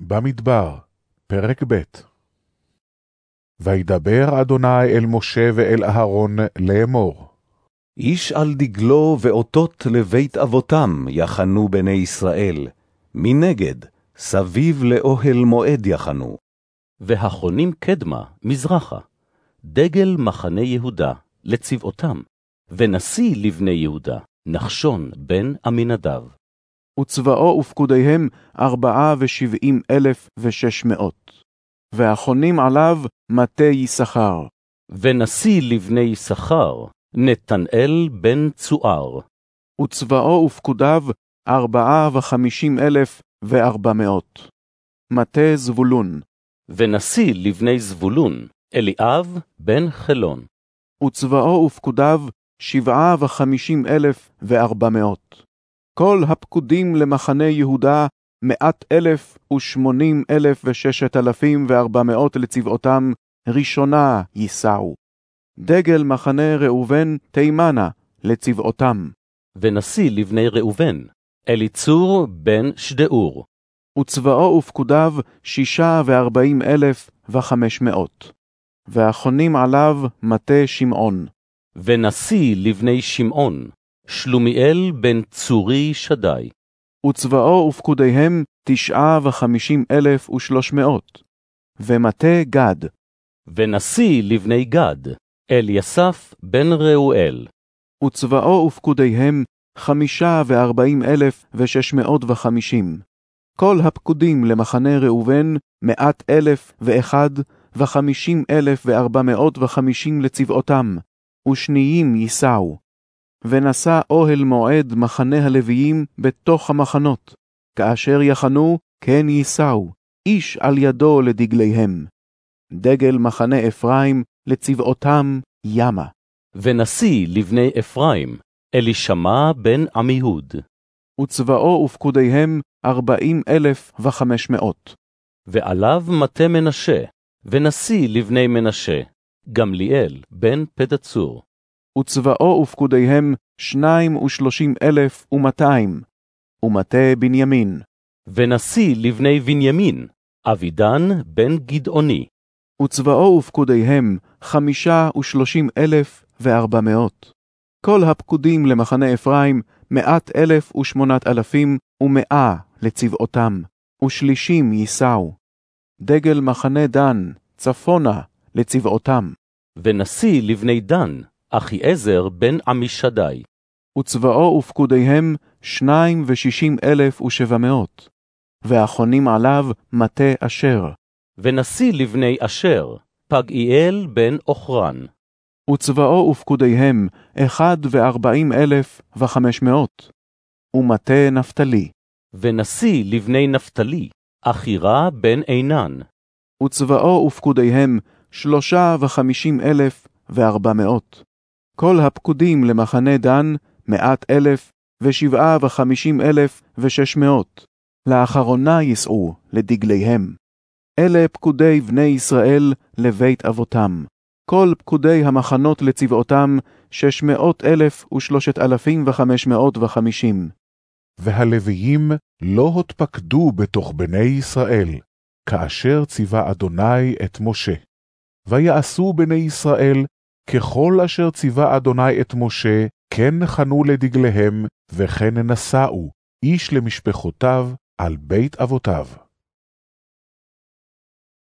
במדבר, פרק ב' וידבר אדוני אל משה ואל אהרון לאמור. איש על דגלו ואותות לבית אבותם יחנו בני ישראל, מנגד, סביב לאוהל מועד יחנו. והחונים קדמה, מזרחה, דגל מחנה יהודה, לצבאותם, ונשיא לבני יהודה, נחשון בן עמינדב. וצבאו ופקודיהם ארבעה ושבעים אלף ושש מאות. והחונים עליו מטה יששכר. ונשיא לבני יששכר, נתנאל בן צוער. וצבאו ופקודיו ארבעה וחמישים אלף וארבע מאות. מטה זבולון. ונשיא לבני זבולון, אליאב בן חלון. וצבאו ופקודיו שבעה וחמישים אלף וארבע מאות. כל הפקודים למחנה יהודה מאת אלף ושמונים אלף וששת אלפים וארבע מאות לצבאותם, ראשונה יישאו. דגל מחנה ראובן תימנה לצבאותם. ונשיא לבני ראובן, אליצור בן שדאור. וצבאו ופקודיו שישה וארבעים אלף וחמש מאות. והחונים עליו מטה שמעון. ונשיא לבני שמעון, שלומיאל בן צורי שדי. וצבאו ופקודיהם תשעה וחמישים אלף ושלוש מאות. ומטה גד. ונשיא לבני גד, אליסף בן ראואל. וצבאו ופקודיהם חמישה וארבעים אלף ושש מאות וחמישים. כל הפקודים למחנה ראובן מאת אלף ואחד וחמישים אלף וארבע מאות וחמישים לצבאותם, ושניים יישאו. ונשא אוהל מועד מחנה הלוויים בתוך המחנות, כאשר יחנו כן יישאו, איש על ידו לדגליהם. דגל מחנה אפרים לצבאותם ימה. ונשיא לבני אפרים, אלישמע בן עמיהוד. וצבאו ופקודיהם ארבעים אלף וחמש מאות. ועליו מטה מנשה, ונשיא לבני מנשה, גמליאל בן פדצור. וצבאו ופקודיהם שניים ושלושים אלף ומאתיים. ומטה בנימין. ונשיא לבני בנימין, אבידן בן גדעוני. וצבאו ופקודיהם חמישה ושלושים אלף וארבע מאות. כל הפקודים למחנה אפרים מאת אלף ושמונת אלפים ומאה לצבאותם, ושלישים יישאו. דגל מחנה דן, צפונה, לצבאותם. ונשיא לבני דן, אחיעזר בן עמישדי. וצבאו ופקודיהם שניים ושישים אלף ושבע מאות. והחונים עליו מטה אשר. ונשיא לבני אשר, פגאיאל בן אוכרן. וצבאו ופקודיהם אחד וארבעים אלף וחמש מאות. ומטה נפתלי. ונשיא לבני נפתלי, אחירה בן עינן. וצבאו ופקודיהם שלושה וחמישים אלף וארבע מאות. כל הפקודים למחנה דן מאת אלף ושבעה וחמישים אלף ושש מאות. לאחרונה יישאו לדגליהם. אלה פקודי בני ישראל לבית אבותם. כל פקודי המחנות לצבאותם שש מאות אלף ושלושת אלפים וחמש מאות וחמישים. והלוויים לא התפקדו בתוך בני ישראל, כאשר ציווה אדוני את משה. ויעשו בני ישראל ככל אשר ציווה אדוני את משה, כן חנו לדגליהם, וכן נשאו, איש למשפחותיו, על בית אבותיו.